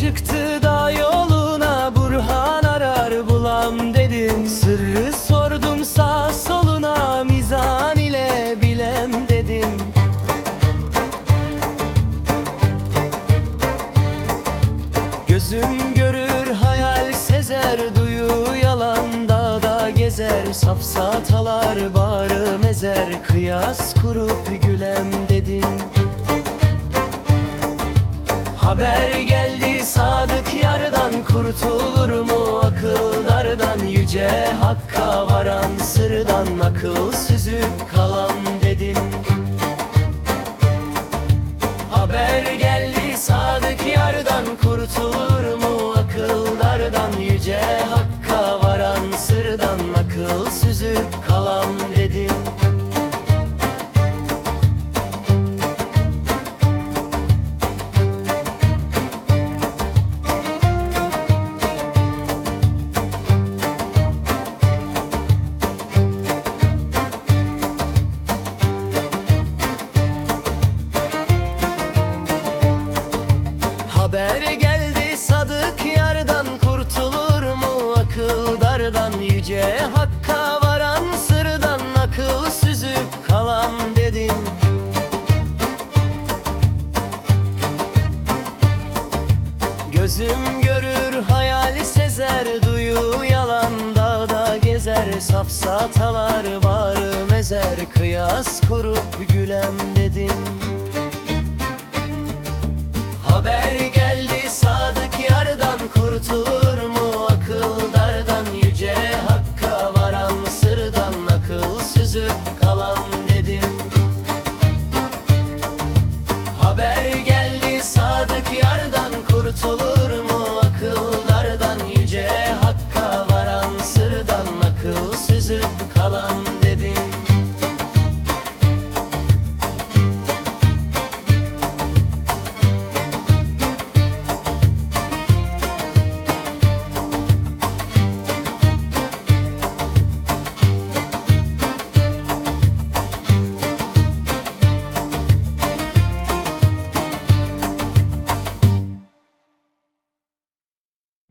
çıktı da yoluna Burhan arar bulam dedim Sırrı sordum sağ soluna Mizan ile bilem dedim Gözüm görür hayal sezer Duyu yalan dağda gezer. Safsatalar bağrı mezer Kıyas kurup gülem dedim Haber Kurtulur mu akıllardan? Yüce hakka varan sırdan Akıl süzüp Haber geldi sadık yardan Kurtulur mu akıl dardan? Yüce hakka varan sırdan Akıl süzüp kalan dedim Gözüm görür hayali sezer Duyu yalan dağda gezer Safsatalar bağrı mezer Kıyas kurup gülem dedim Dert mu?